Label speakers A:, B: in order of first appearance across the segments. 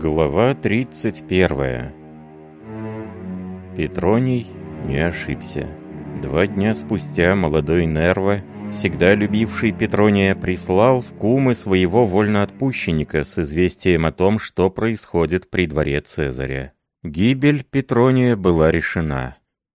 A: Глава 31 Петроний не ошибся. Два дня спустя молодой Нерва, всегда любивший Петрония, прислал в кумы своего вольноотпущенника с известием о том, что происходит при дворе Цезаря. Гибель Петрония была решена.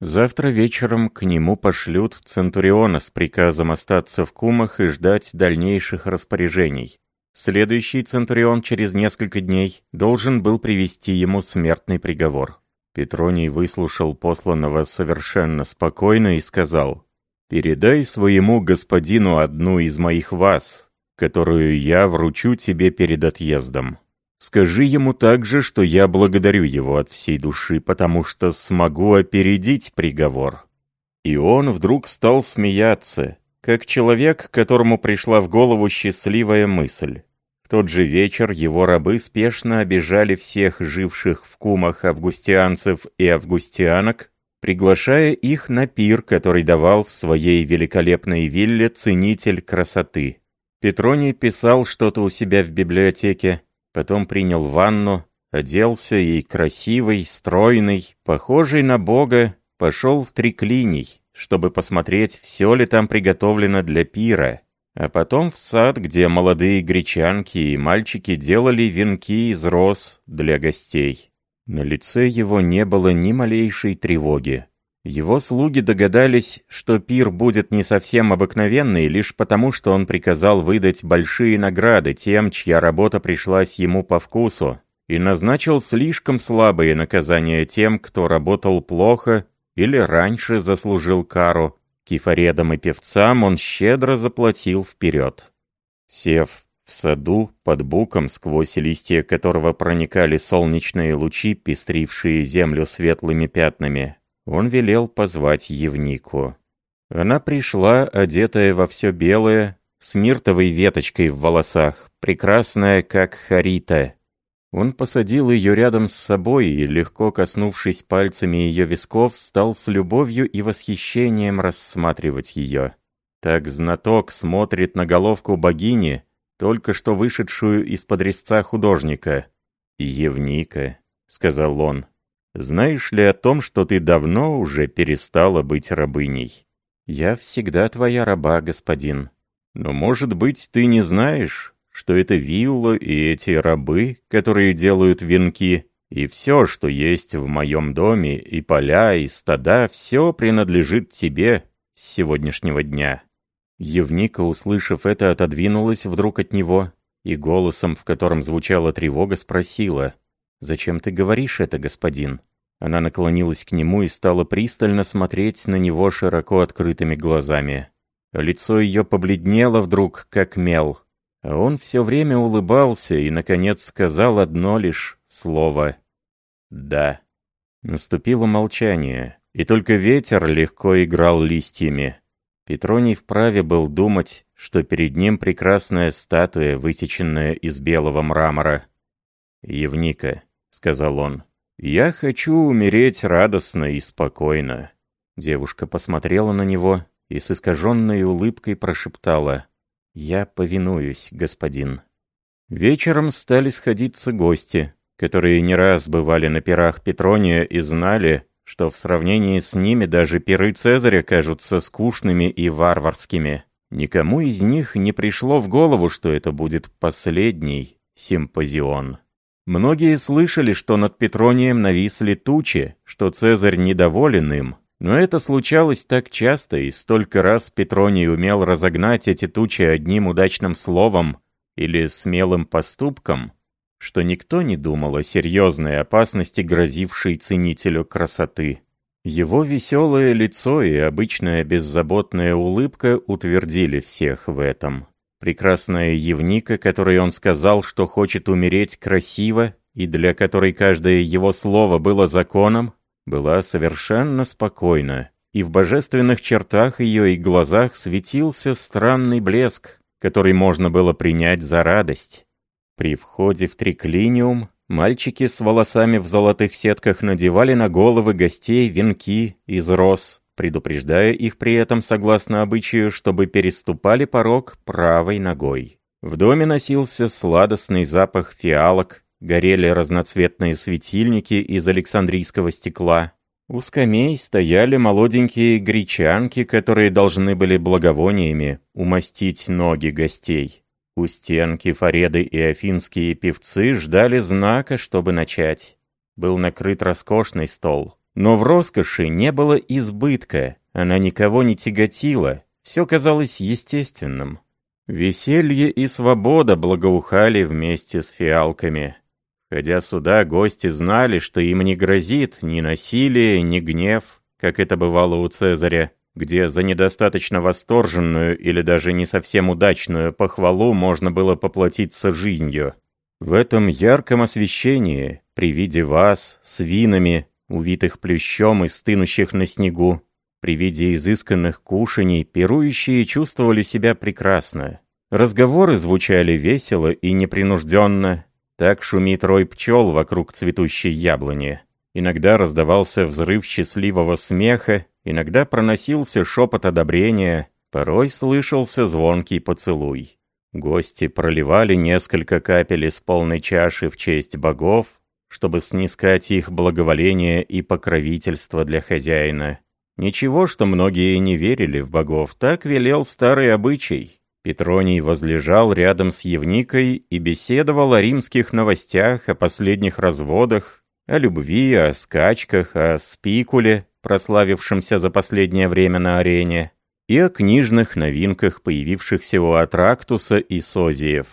A: Завтра вечером к нему пошлют Центуриона с приказом остаться в кумах и ждать дальнейших распоряжений. Следующий Центурион через несколько дней должен был привести ему смертный приговор. Петроний выслушал посланного совершенно спокойно и сказал, «Передай своему господину одну из моих вас, которую я вручу тебе перед отъездом. Скажи ему также, что я благодарю его от всей души, потому что смогу опередить приговор». И он вдруг стал смеяться, как человек, которому пришла в голову счастливая мысль. Тот же вечер его рабы спешно обижали всех живших в кумах августианцев и августианок, приглашая их на пир, который давал в своей великолепной вилле ценитель красоты. Петроний писал что-то у себя в библиотеке, потом принял ванну, оделся и красивый, стройный, похожий на бога, пошел в триклиний, чтобы посмотреть, все ли там приготовлено для пира, а потом в сад, где молодые гречанки и мальчики делали венки из роз для гостей. На лице его не было ни малейшей тревоги. Его слуги догадались, что пир будет не совсем обыкновенный, лишь потому, что он приказал выдать большие награды тем, чья работа пришлась ему по вкусу, и назначил слишком слабые наказания тем, кто работал плохо или раньше заслужил кару, кифаредам и певцам он щедро заплатил вперед. Сев в саду, под буком, сквозь листья которого проникали солнечные лучи, пестрившие землю светлыми пятнами, он велел позвать Евнику. Она пришла, одетая во все белое, с миртовой веточкой в волосах, прекрасная, как Харита, он посадил ее рядом с собой и, легко коснувшись пальцами ее висков, стал с любовью и восхищением рассматривать ее. Так знаток смотрит на головку богини, только что вышедшую из-под резца художника. «Евника», — сказал он, — «знаешь ли о том, что ты давно уже перестала быть рабыней?» «Я всегда твоя раба, господин». «Но, может быть, ты не знаешь, что это вилла и эти рабы, которые делают венки, и все, что есть в моем доме, и поля, и стада, все принадлежит тебе с сегодняшнего дня». Евника, услышав это, отодвинулась вдруг от него и голосом, в котором звучала тревога, спросила, «Зачем ты говоришь это, господин?» Она наклонилась к нему и стала пристально смотреть на него широко открытыми глазами. Лицо ее побледнело вдруг, как мел. А он все время улыбался и, наконец, сказал одно лишь слово «да». Наступило молчание, и только ветер легко играл листьями. Петроний вправе был думать, что перед ним прекрасная статуя, высеченная из белого мрамора. «Евника», — сказал он, — «я хочу умереть радостно и спокойно». Девушка посмотрела на него и с искаженной улыбкой прошептала «Я повинуюсь, господин». Вечером стали сходиться гости, которые не раз бывали на пирах Петрония и знали, что в сравнении с ними даже пиры Цезаря кажутся скучными и варварскими. Никому из них не пришло в голову, что это будет последний симпозион. Многие слышали, что над Петронием нависли тучи, что Цезарь недоволен им, но это случалось так часто, и столько раз Петроний умел разогнать эти тучи одним удачным словом или смелым поступком, что никто не думал о серьезной опасности, грозившей ценителю красоты. Его веселое лицо и обычная беззаботная улыбка утвердили всех в этом. Прекрасная Евника, которой он сказал, что хочет умереть красиво, и для которой каждое его слово было законом, была совершенно спокойна, и в божественных чертах ее и глазах светился странный блеск, который можно было принять за радость. При входе в триклиниум мальчики с волосами в золотых сетках надевали на головы гостей венки из роз, предупреждая их при этом, согласно обычаю, чтобы переступали порог правой ногой. В доме носился сладостный запах фиалок, горели разноцветные светильники из александрийского стекла. У скамей стояли молоденькие гречанки, которые должны были благовониями умастить ноги гостей. У стенки Фареды и афинские певцы ждали знака, чтобы начать. Был накрыт роскошный стол. Но в роскоши не было избытка, она никого не тяготила, все казалось естественным. Веселье и свобода благоухали вместе с фиалками. Ходя сюда, гости знали, что им не грозит ни насилие, ни гнев, как это бывало у Цезаря, где за недостаточно восторженную или даже не совсем удачную похвалу можно было поплатиться жизнью. В этом ярком освещении, при виде вас, с винами, увитых плющом и стынущих на снегу, при виде изысканных кушаний пирующие чувствовали себя прекрасно. Разговоры звучали весело и непринужденно. Так шумит рой пчел вокруг цветущей яблони. Иногда раздавался взрыв счастливого смеха, иногда проносился шепот одобрения, порой слышался звонкий поцелуй. Гости проливали несколько капель из полной чаши в честь богов, чтобы снискать их благоволение и покровительство для хозяина. Ничего, что многие не верили в богов, так велел старый обычай. Петроний возлежал рядом с Евникой и беседовал о римских новостях, о последних разводах, о любви, о скачках, о спикуле, прославившемся за последнее время на арене, и о книжных новинках, появившихся у Атрактуса и Созиев.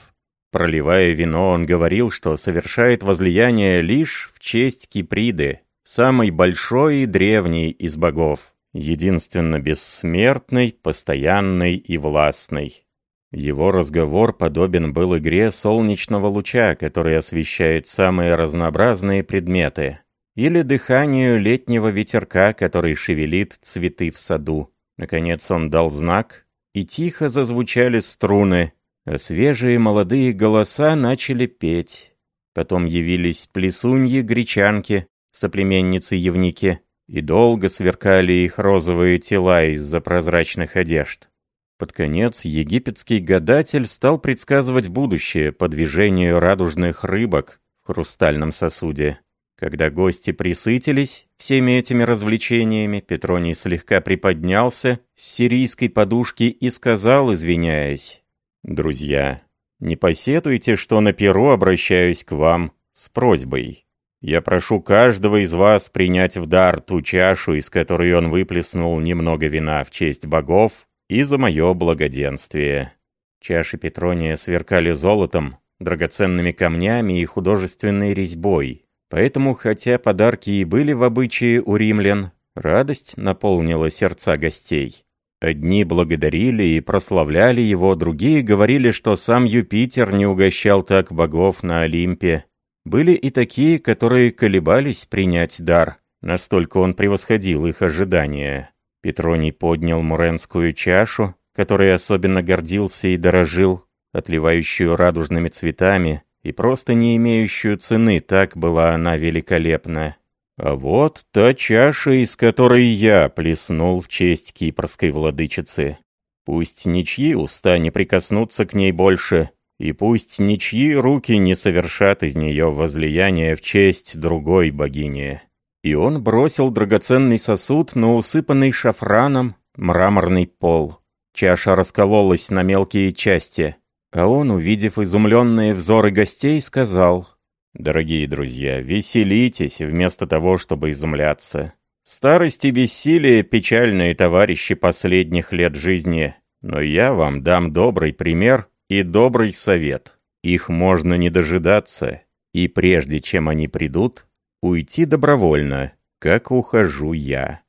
A: Проливая вино, он говорил, что совершает возлияние лишь в честь Киприды, самой большой и древней из богов единственно бессмертный, постоянный и властный. Его разговор подобен был игре солнечного луча, который освещает самые разнообразные предметы, или дыханию летнего ветерка, который шевелит цветы в саду. Наконец он дал знак, и тихо зазвучали струны, а свежие молодые голоса начали петь. Потом явились плесуньи-гречанки, соплеменницы Евники, и долго сверкали их розовые тела из-за прозрачных одежд. Под конец египетский гадатель стал предсказывать будущее по движению радужных рыбок в хрустальном сосуде. Когда гости присытились всеми этими развлечениями, Петроний слегка приподнялся с сирийской подушки и сказал, извиняясь, «Друзья, не посетуйте, что на перу обращаюсь к вам с просьбой. Я прошу каждого из вас принять в дар ту чашу, из которой он выплеснул немного вина в честь богов и за мое благоденствие». Чаши Петрония сверкали золотом, драгоценными камнями и художественной резьбой. Поэтому, хотя подарки и были в обычае у римлян, радость наполнила сердца гостей. Одни благодарили и прославляли его, другие говорили, что сам Юпитер не угощал так богов на Олимпе, были и такие, которые колебались принять дар, настолько он превосходил их ожидания. Петроний поднял муренскую чашу, которой особенно гордился и дорожил, отливающую радужными цветами и просто не имеющую цены, так была она великолепна. А вот та чаша, из которой я плеснул в честь кипрской владычицы. Пусть ничьи уста не прикоснутся к ней больше, и пусть ничьи руки не совершат из нее возлияние в честь другой богини. И он бросил драгоценный сосуд на усыпанный шафраном мраморный пол. Чаша раскололась на мелкие части, а он, увидев изумленные взоры гостей, сказал, «Дорогие друзья, веселитесь вместо того, чтобы изумляться. Старость и бессилие — печальные товарищи последних лет жизни, но я вам дам добрый пример и добрый совет. Их можно не дожидаться, и прежде чем они придут, уйти добровольно, как ухожу я.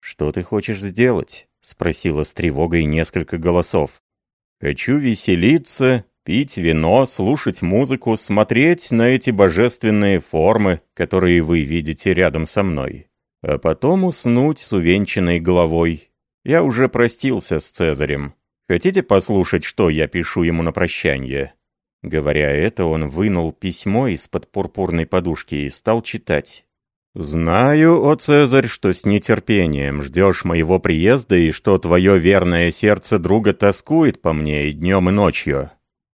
A: «Что ты хочешь сделать?» — спросила с тревогой несколько голосов. «Хочу веселиться, пить вино, слушать музыку, смотреть на эти божественные формы, которые вы видите рядом со мной, а потом уснуть с увенчанной головой. Я уже простился с Цезарем. Хотите послушать, что я пишу ему на прощание?» Говоря это, он вынул письмо из-под пурпурной подушки и стал читать. «Знаю, о Цезарь, что с нетерпением ждешь моего приезда и что твое верное сердце друга тоскует по мне и днем, и ночью.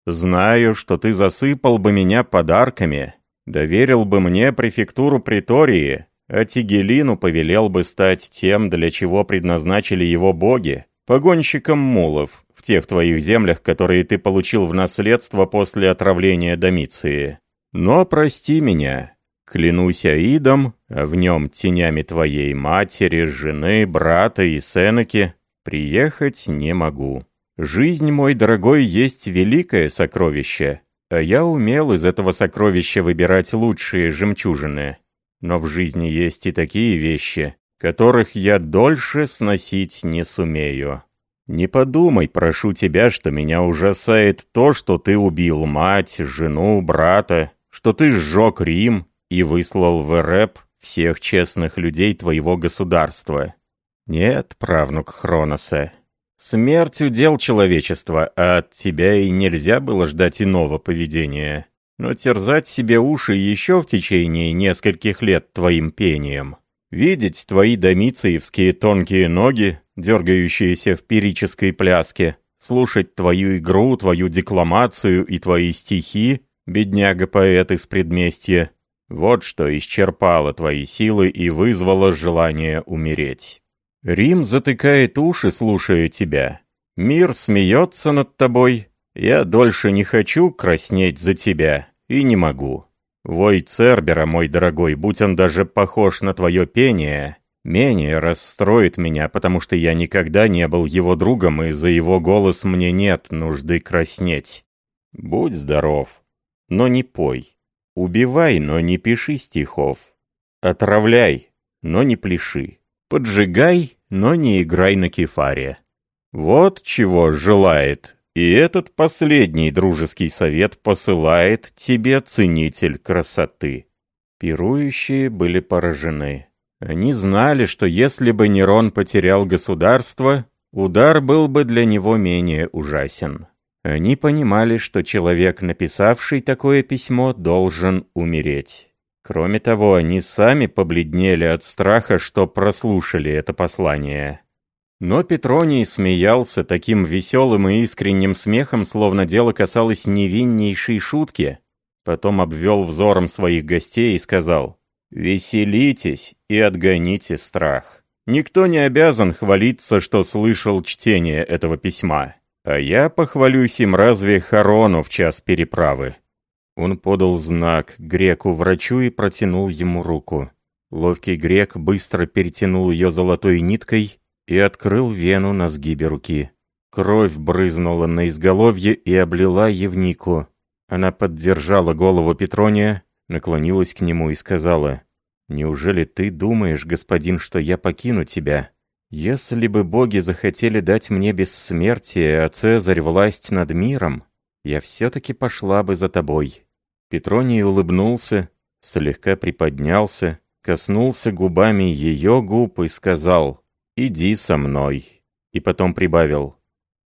A: Знаю, что ты засыпал бы меня подарками, доверил бы мне префектуру притории, а Тигелину повелел бы стать тем, для чего предназначили его боги, погонщиком мулов в тех твоих землях, которые ты получил в наследство после отравления Домиции. Но прости меня, клянусь Аидом, а в нем тенями твоей матери, жены, брата и Сенеки, приехать не могу. Жизнь, мой дорогой, есть великое сокровище, а я умел из этого сокровища выбирать лучшие жемчужины. Но в жизни есть и такие вещи, которых я дольше сносить не сумею. Не подумай, прошу тебя, что меня ужасает то, что ты убил мать, жену, брата, что ты сжег Рим и выслал в Эреп всех честных людей твоего государства. Нет, правнук Хроноса, смерть удел человечества, а от тебя и нельзя было ждать иного поведения. Но терзать себе уши еще в течение нескольких лет твоим пением. Видеть твои домициевские тонкие ноги, дергающиеся в пирической пляске, слушать твою игру, твою декламацию и твои стихи, бедняга-поэт из предместья, вот что исчерпало твои силы и вызвало желание умереть. Рим затыкает уши, слушая тебя. Мир смеется над тобой. Я дольше не хочу краснеть за тебя и не могу. Вой Цербера, мой дорогой, будь он даже похож на твое пение, менее расстроит меня, потому что я никогда не был его другом, и за его голос мне нет нужды краснеть. Будь здоров, но не пой. Убивай, но не пиши стихов. Отравляй, но не пляши. Поджигай, но не играй на кефаре. Вот чего желает и этот последний дружеский совет посылает тебе ценитель красоты. Пирующие были поражены. Они знали, что если бы Нерон потерял государство, удар был бы для него менее ужасен. Они понимали, что человек, написавший такое письмо, должен умереть. Кроме того, они сами побледнели от страха, что прослушали это послание. Но Петроний смеялся таким веселым и искренним смехом, словно дело касалось невиннейшей шутки. Потом обвел взором своих гостей и сказал, «Веселитесь и отгоните страх. Никто не обязан хвалиться, что слышал чтение этого письма. А я похвалюсь им разве Харону в час переправы». Он подал знак греку-врачу и протянул ему руку. Ловкий грек быстро перетянул ее золотой ниткой и открыл вену на сгибе руки. Кровь брызнула на изголовье и облила Евнику. Она поддержала голову Петрония, наклонилась к нему и сказала, «Неужели ты думаешь, господин, что я покину тебя? Если бы боги захотели дать мне бессмертие, а Цезарь власть над миром, я все-таки пошла бы за тобой». Петроний улыбнулся, слегка приподнялся, коснулся губами ее губ и сказал, «Иди со мной». И потом прибавил,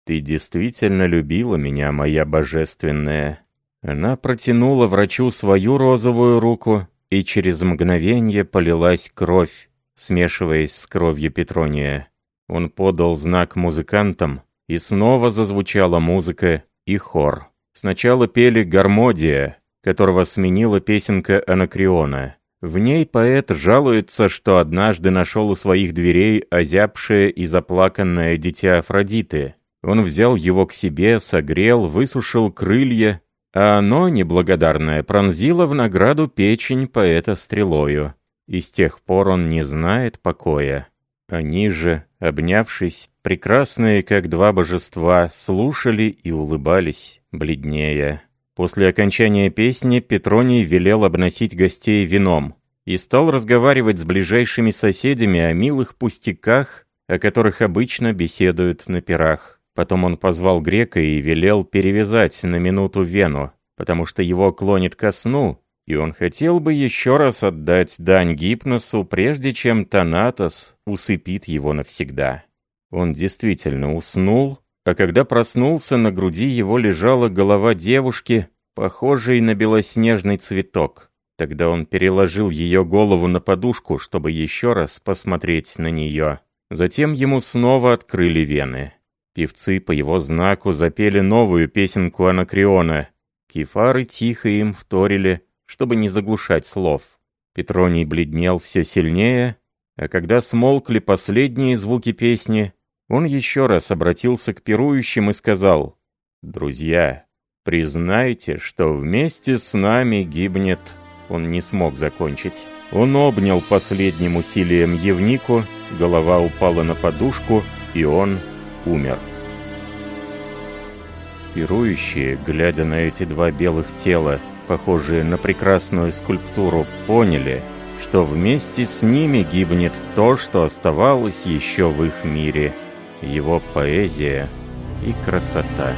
A: «Ты действительно любила меня, моя божественная». Она протянула врачу свою розовую руку, и через мгновение полилась кровь, смешиваясь с кровью Петрония. Он подал знак музыкантам, и снова зазвучала музыка и хор. Сначала пели «Гармодия», которого сменила песенка Анакриона. В ней поэт жалуется, что однажды нашел у своих дверей озябшее и заплаканное дитя Афродиты. Он взял его к себе, согрел, высушил крылья, а оно, неблагодарное, пронзило в награду печень поэта стрелою. И с тех пор он не знает покоя. Они же, обнявшись, прекрасные, как два божества, слушали и улыбались, бледнее. После окончания песни Петроний велел обносить гостей вином и стал разговаривать с ближайшими соседями о милых пустяках, о которых обычно беседуют на пирах. Потом он позвал грека и велел перевязать на минуту вену, потому что его клонит ко сну, и он хотел бы еще раз отдать дань Гипносу, прежде чем Танатос усыпит его навсегда. Он действительно уснул, а когда проснулся, на груди его лежала голова девушки, похожей на белоснежный цветок. Тогда он переложил ее голову на подушку, чтобы еще раз посмотреть на нее. Затем ему снова открыли вены. Певцы по его знаку запели новую песенку Анакриона. Кефары тихо им вторили, чтобы не заглушать слов. Петроний бледнел все сильнее, а когда смолкли последние звуки песни, он еще раз обратился к пирующим и сказал, «Друзья, признайте, что вместе с нами гибнет...» Он не смог закончить. Он обнял последним усилием Евнику, голова упала на подушку, и он умер. Пирующие, глядя на эти два белых тела, похожие на прекрасную скульптуру, поняли, что вместе с ними гибнет то, что оставалось еще в их мире, его поэзия и красота.